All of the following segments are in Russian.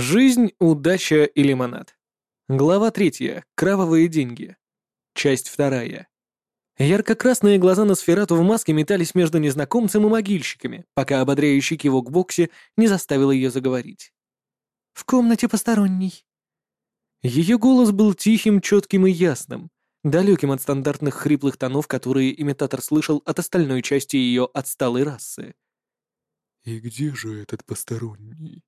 Жизнь, удача и лимонад. Глава третья. Кровавые деньги. Часть вторая. Ярко-красные глаза на сферату в маске метались между незнакомцем и могильщиками, пока ободряющий кивок Бокси не заставил ее заговорить. «В комнате посторонний». Ее голос был тихим, четким и ясным, далеким от стандартных хриплых тонов, которые имитатор слышал от остальной части ее отсталой расы. «И где же этот посторонний?» —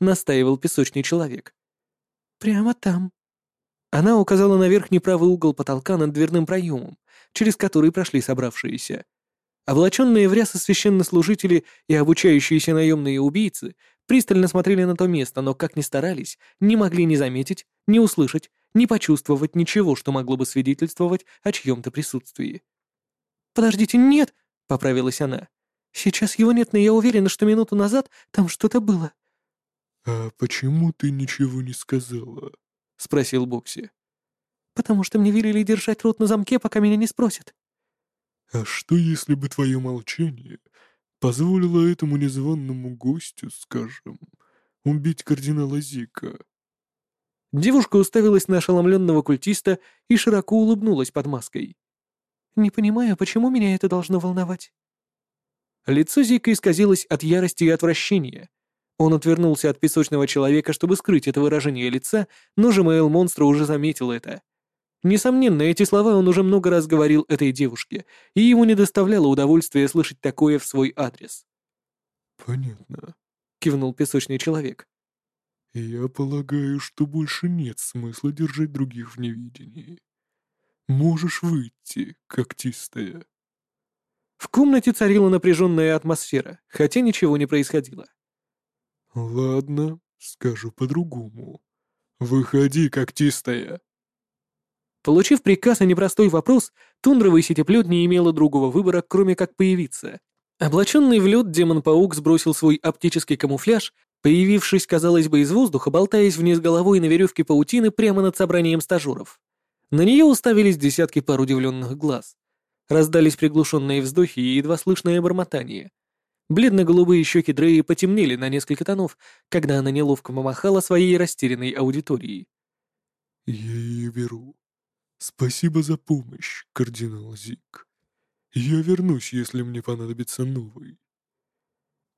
настаивал песочный человек. «Прямо там». Она указала на верхний правый угол потолка над дверным проемом, через который прошли собравшиеся. Облаченные в рясы священнослужители и обучающиеся наемные убийцы пристально смотрели на то место, но, как ни старались, не могли ни заметить, ни услышать, ни почувствовать ничего, что могло бы свидетельствовать о чьем-то присутствии. «Подождите, нет!» — поправилась она. «Сейчас его нет, но я уверена, что минуту назад там что-то было». «А почему ты ничего не сказала?» — спросил Бокси. «Потому что мне велели держать рот на замке, пока меня не спросят». «А что, если бы твое молчание позволило этому незваному гостю, скажем, убить кардинала Зика?» Девушка уставилась на ошеломленного культиста и широко улыбнулась под маской. «Не понимаю, почему меня это должно волновать?» Лицо Зика исказилось от ярости и отвращения, он отвернулся от песочного человека, чтобы скрыть это выражение лица, но Жемаэл монстра уже заметил это. Несомненно, эти слова он уже много раз говорил этой девушке, и ему не доставляло удовольствия слышать такое в свой адрес. «Понятно», — кивнул песочный человек. «Я полагаю, что больше нет смысла держать других в невидении. Можешь выйти, когтистая». В комнате царила напряженная атмосфера, хотя ничего не происходило. «Ладно, скажу по-другому. Выходи, когтистая». Получив приказ и непростой вопрос, тундровый сетеплет не имела другого выбора, кроме как появиться. Облаченный в лед демон-паук сбросил свой оптический камуфляж, появившись, казалось бы, из воздуха, болтаясь вниз головой на веревке паутины прямо над собранием стажеров. На нее уставились десятки пар удивленных глаз. Раздались приглушенные вздохи и едва слышное бормотание — Бледно-голубые щеки Дреи потемнели на несколько тонов, когда она неловко помахала своей растерянной аудиторией. «Я ее беру. Спасибо за помощь, кардинал Зик. Я вернусь, если мне понадобится новый».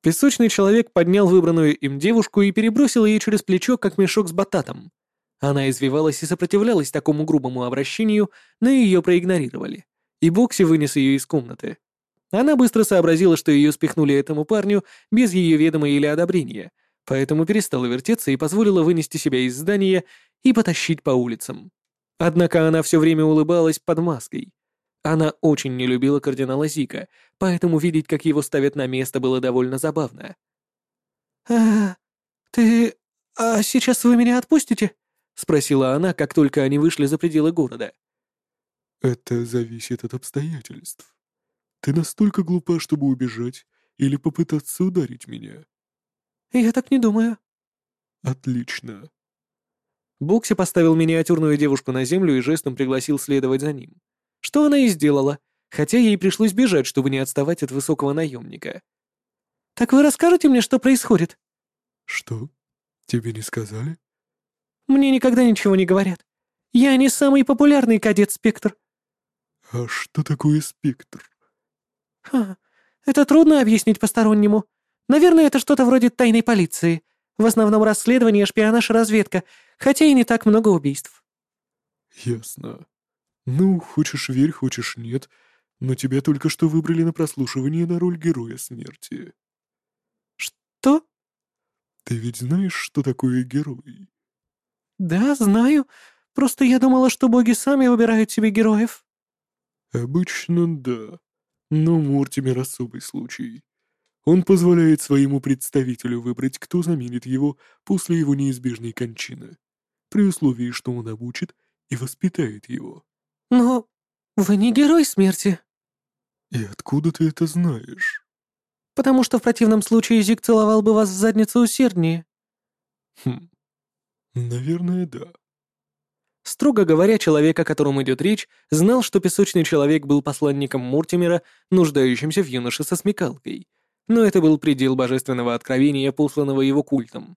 Песочный человек поднял выбранную им девушку и перебросил ее через плечо, как мешок с бататом. Она извивалась и сопротивлялась такому грубому обращению, но ее проигнорировали, и Бокси вынес ее из комнаты. Она быстро сообразила, что ее спихнули этому парню без ее ведома или одобрения, поэтому перестала вертеться и позволила вынести себя из здания и потащить по улицам. Однако она все время улыбалась под маской. Она очень не любила кардинала Зика, поэтому видеть, как его ставят на место, было довольно забавно. «А, ты... А сейчас вы меня отпустите?» — спросила она, как только они вышли за пределы города. «Это зависит от обстоятельств», ты настолько глупа, чтобы убежать или попытаться ударить меня?» «Я так не думаю». «Отлично». Бокси поставил миниатюрную девушку на землю и жестом пригласил следовать за ним. Что она и сделала, хотя ей пришлось бежать, чтобы не отставать от высокого наемника. «Так вы расскажете мне, что происходит?» «Что? Тебе не сказали?» «Мне никогда ничего не говорят. Я не самый популярный кадет Спектр». «А что такое Спектр?» Ха, это трудно объяснить постороннему. Наверное, это что-то вроде тайной полиции. В основном расследование, шпионаж и разведка, хотя и не так много убийств. Ясно. Ну, хочешь верь, хочешь нет, но тебя только что выбрали на прослушивание на роль героя смерти. Что? Ты ведь знаешь, что такое герой? Да, знаю. Просто я думала, что боги сами выбирают себе героев. Обычно да. Но Мортимер особый случай. Он позволяет своему представителю выбрать, кто заменит его после его неизбежной кончины, при условии, что он обучит и воспитает его. Но вы не герой смерти. И откуда ты это знаешь? Потому что в противном случае Зиг целовал бы вас в задницу усерднее. Хм, наверное, да. Строго говоря, человек, о котором идет речь, знал, что песочный человек был посланником Мортимера, нуждающимся в юноше со смекалкой. Но это был предел божественного откровения, посланного его культом.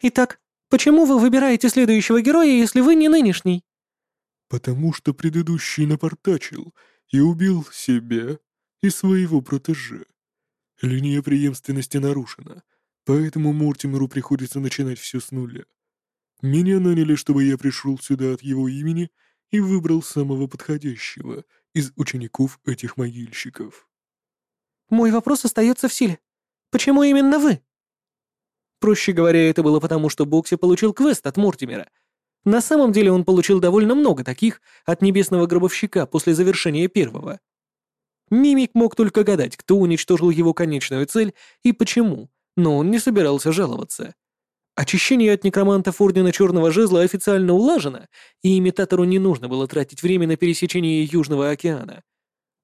Итак, почему вы выбираете следующего героя, если вы не нынешний? Потому что предыдущий напортачил и убил себя и своего протеже. Линия преемственности нарушена, поэтому Мортимеру приходится начинать все с нуля. Меня наняли, чтобы я пришел сюда от его имени и выбрал самого подходящего из учеников этих могильщиков. Мой вопрос остается в силе. Почему именно вы? Проще говоря, это было потому, что Бокси получил квест от Мортимера. На самом деле он получил довольно много таких от Небесного Гробовщика после завершения первого. Мимик мог только гадать, кто уничтожил его конечную цель и почему, но он не собирался жаловаться. Очищение от некромантов Ордена Черного Жезла официально улажено, и имитатору не нужно было тратить время на пересечение Южного океана.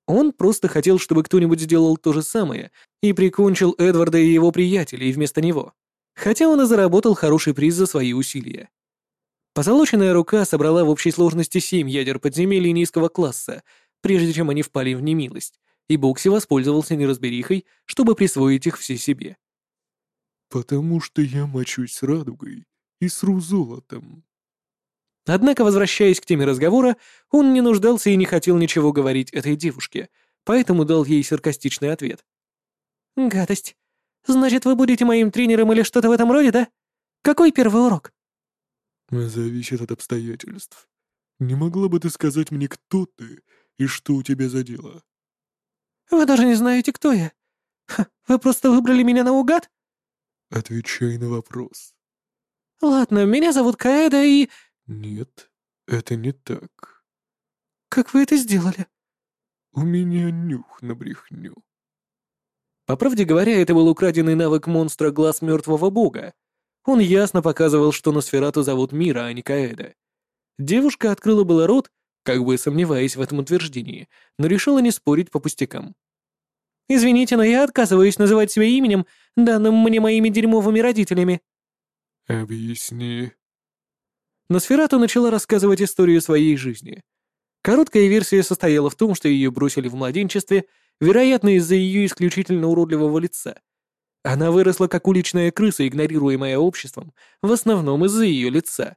Он просто хотел, чтобы кто-нибудь сделал то же самое и прикончил Эдварда и его приятелей вместо него. Хотя он и заработал хороший приз за свои усилия. Позолоченная рука собрала в общей сложности семь ядер подземелья низкого класса, прежде чем они впали в немилость, и Бокси воспользовался неразберихой, чтобы присвоить их все себе. «Потому что я мочусь с радугой и сру золотом». Однако, возвращаясь к теме разговора, он не нуждался и не хотел ничего говорить этой девушке, поэтому дал ей саркастичный ответ. «Гадость. Значит, вы будете моим тренером или что-то в этом роде, да? Какой первый урок?» «Зависит от обстоятельств. Не могла бы ты сказать мне, кто ты и что у тебя за дело?» «Вы даже не знаете, кто я. Ха, вы просто выбрали меня наугад?» Отвечай на вопрос. Ладно, меня зовут Каэда и... Нет, это не так. Как вы это сделали? У меня нюх на брехню. По правде говоря, это был украденный навык монстра Глаз Мертвого Бога. Он ясно показывал, что Носферату зовут Мира, а не Каэда. Девушка открыла было рот, как бы сомневаясь в этом утверждении, но решила не спорить по пустякам. Извините, но я отказываюсь называть себя именем, данным мне моими дерьмовыми родителями». «Объясни». Носферату начала рассказывать историю своей жизни. Короткая версия состояла в том, что ее бросили в младенчестве, вероятно, из-за ее исключительно уродливого лица. Она выросла как уличная крыса, игнорируемая обществом, в основном из-за ее лица.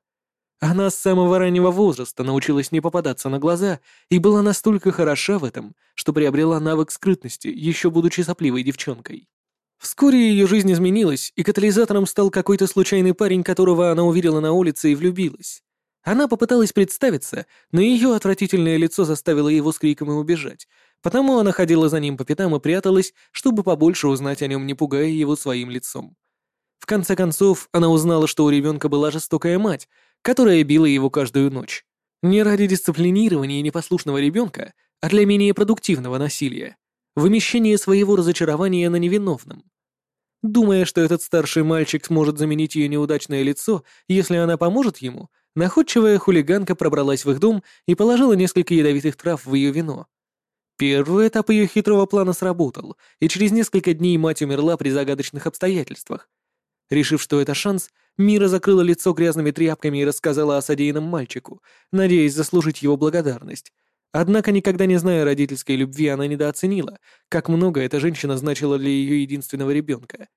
Она с самого раннего возраста научилась не попадаться на глаза и была настолько хороша в этом, что приобрела навык скрытности, еще будучи сопливой девчонкой. Вскоре ее жизнь изменилась, и катализатором стал какой-то случайный парень, которого она увидела на улице и влюбилась. Она попыталась представиться, но ее отвратительное лицо заставило его с криком и убежать, потому она ходила за ним по пятам и пряталась, чтобы побольше узнать о нем, не пугая его своим лицом. В конце концов, она узнала, что у ребенка была жестокая мать, которая била его каждую ночь. Не ради дисциплинирования непослушного ребенка, а для менее продуктивного насилия. Вымещение своего разочарования на невиновном. Думая, что этот старший мальчик сможет заменить ее неудачное лицо, если она поможет ему, находчивая хулиганка пробралась в их дом и положила несколько ядовитых трав в ее вино. Первый этап ее хитрого плана сработал, и через несколько дней мать умерла при загадочных обстоятельствах. Решив, что это шанс, Мира закрыла лицо грязными тряпками и рассказала о содеянном мальчику, надеясь заслужить его благодарность. Однако, никогда не зная родительской любви, она недооценила, как много эта женщина значила для ее единственного ребенка.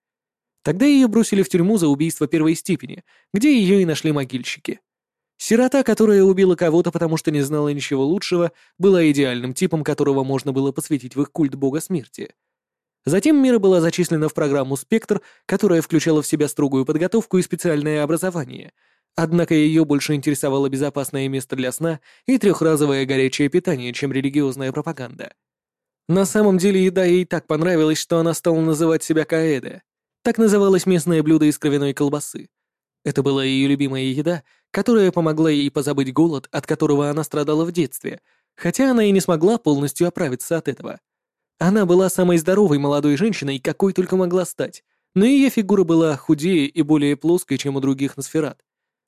Тогда ее бросили в тюрьму за убийство первой степени, где ее и нашли могильщики. Сирота, которая убила кого-то, потому что не знала ничего лучшего, была идеальным типом, которого можно было посвятить в их культ бога смерти — Затем Мира была зачислена в программу «Спектр», которая включала в себя строгую подготовку и специальное образование. Однако ее больше интересовало безопасное место для сна и трехразовое горячее питание, чем религиозная пропаганда. На самом деле еда ей так понравилась, что она стала называть себя Каэде. Так называлось местное блюдо из кровяной колбасы. Это была ее любимая еда, которая помогла ей позабыть голод, от которого она страдала в детстве, хотя она и не смогла полностью оправиться от этого. Она была самой здоровой молодой женщиной, какой только могла стать, но ее фигура была худее и более плоской, чем у других Носферат.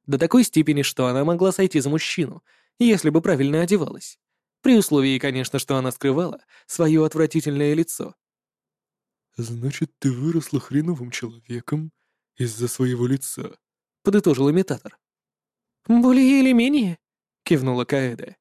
До такой степени, что она могла сойти за мужчину, если бы правильно одевалась. При условии, конечно, что она скрывала свое отвратительное лицо. «Значит, ты выросла хреновым человеком из-за своего лица», — подытожил имитатор. «Более или менее», — кивнула Каэда.